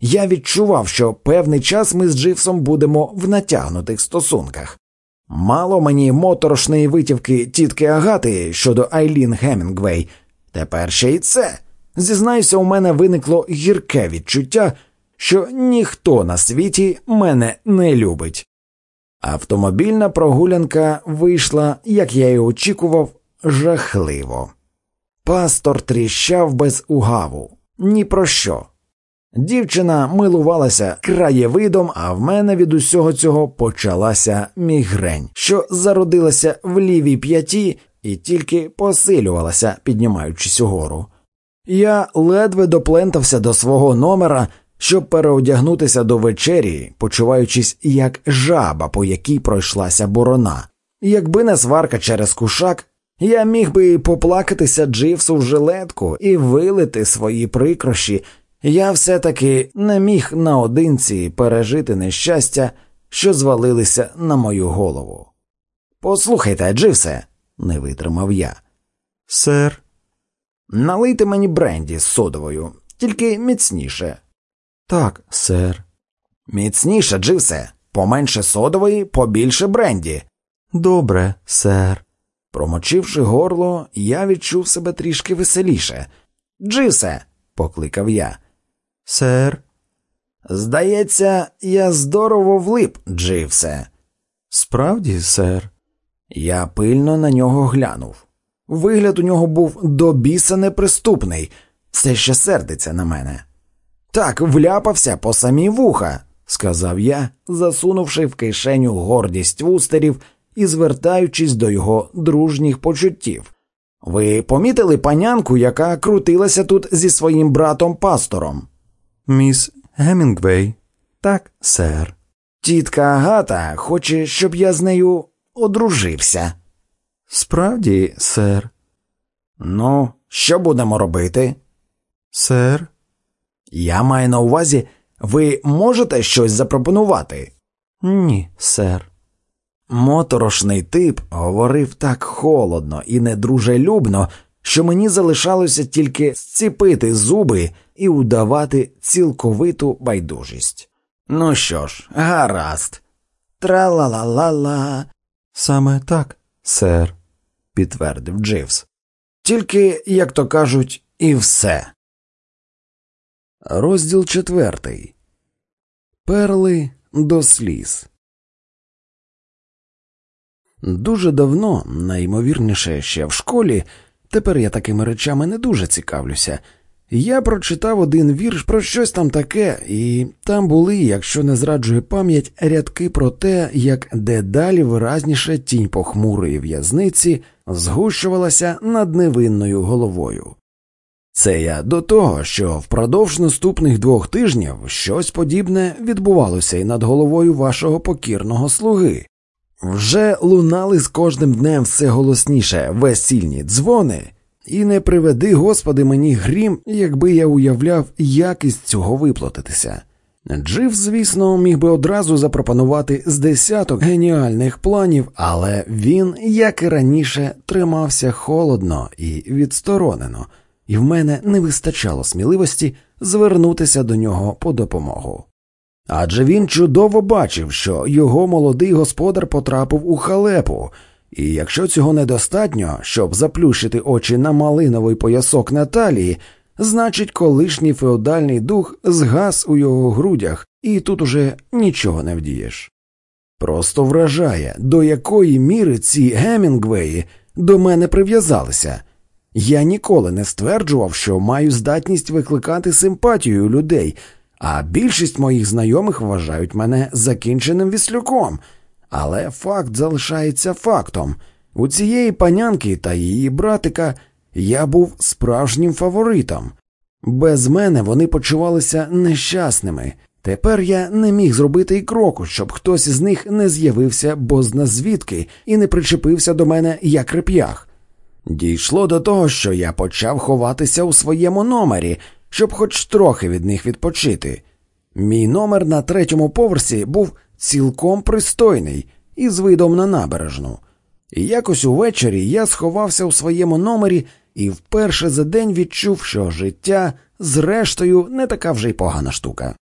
Я відчував, що певний час ми з Дживсом будемо в натягнутих стосунках. Мало мені моторошної витівки тітки Агати щодо Айлін Гемінгвей. Тепер ще й це. Зізнаюся, у мене виникло гірке відчуття, що ніхто на світі мене не любить. Автомобільна прогулянка вийшла, як я й очікував, жахливо. Пастор тріщав без угаву ні про що. Дівчина милувалася краєвидом, а в мене від усього цього почалася мігрень, що зародилася в лівій п'яті і тільки посилювалася, піднімаючись угору. Я ледве доплентався до свого номера, щоб переодягнутися до вечері, почуваючись як жаба, по якій пройшлася борона. Якби не сварка через кушак, я міг би поплакатися Дживсу в жилетку і вилити свої прикрощі. Я все таки не міг наодинці пережити нещастя, що звалилися на мою голову. Послухайте, Дживсе, не витримав я. Сер, Налийте мені бренді з содовою, тільки міцніше. так, сер. Міцніше, Дживсе, поменше содової, побільше бренді. Добре, сер. Промочивши горло, я відчув себе трішки веселіше. Дживсе, покликав я. Сер. Здається, я здорово влип, Дживсе. Справді, сер. Я пильно на нього глянув. Вигляд у нього був до біса неприступний, все ще сердиться на мене. Так, вляпався по самі вуха, сказав я, засунувши в кишеню гордість вустерів і звертаючись до його дружніх почуттів. Ви помітили панянку, яка крутилася тут зі своїм братом пастором? Міс Гемінгвей. Так, сер. Тітка Агата хоче, щоб я з нею одружився. Справді, сер. Ну, що будемо робити? Сер. Я маю на увазі, ви можете щось запропонувати? Ні, сер. Моторошний тип говорив так холодно і недружелюбно, що мені залишалося тільки зціпити зуби і удавати цілковиту байдужість. Ну що ж, гаразд. Тра-ла-ла-ла-ла, Саме так, сер. підтвердив Дживс. Тільки, як то кажуть, і все. Розділ четвертий. Перли до сліз. Дуже давно, найімовірніше ще в школі, тепер я такими речами не дуже цікавлюся. Я прочитав один вірш про щось там таке, і там були, якщо не зраджує пам'ять, рядки про те, як дедалі виразніше тінь похмурої в'язниці згущувалася над невинною головою. Це я до того, що впродовж наступних двох тижнів щось подібне відбувалося і над головою вашого покірного слуги. Вже лунали з кожним днем все голосніше весільні дзвони, і не приведи, Господи, мені грім, якби я уявляв, як із цього виплатитися. Джив, звісно, міг би одразу запропонувати з десяток геніальних планів, але він, як і раніше, тримався холодно і відсторонено, і в мене не вистачало сміливості звернутися до нього по допомогу. Адже він чудово бачив, що його молодий господар потрапив у халепу, і якщо цього недостатньо, щоб заплющити очі на малиновий поясок Наталії, значить, колишній феодальний дух згас у його грудях, і тут уже нічого не вдієш. Просто вражає, до якої міри ці Гемінгвеї до мене прив'язалися. Я ніколи не стверджував, що маю здатність викликати симпатію людей, а більшість моїх знайомих вважають мене закінченим віслюком. Але факт залишається фактом. У цієї панянки та її братика я був справжнім фаворитом. Без мене вони почувалися нещасними. Тепер я не міг зробити й кроку, щоб хтось із них не з'явився бозна звідки і не причепився до мене як реп'ях. Дійшло до того, що я почав ховатися у своєму номері, щоб хоч трохи від них відпочити. Мій номер на третьому поверсі був цілком пристойний і з видом на набережну. І якось увечері я сховався у своєму номері і вперше за день відчув, що життя, зрештою, не така вже й погана штука.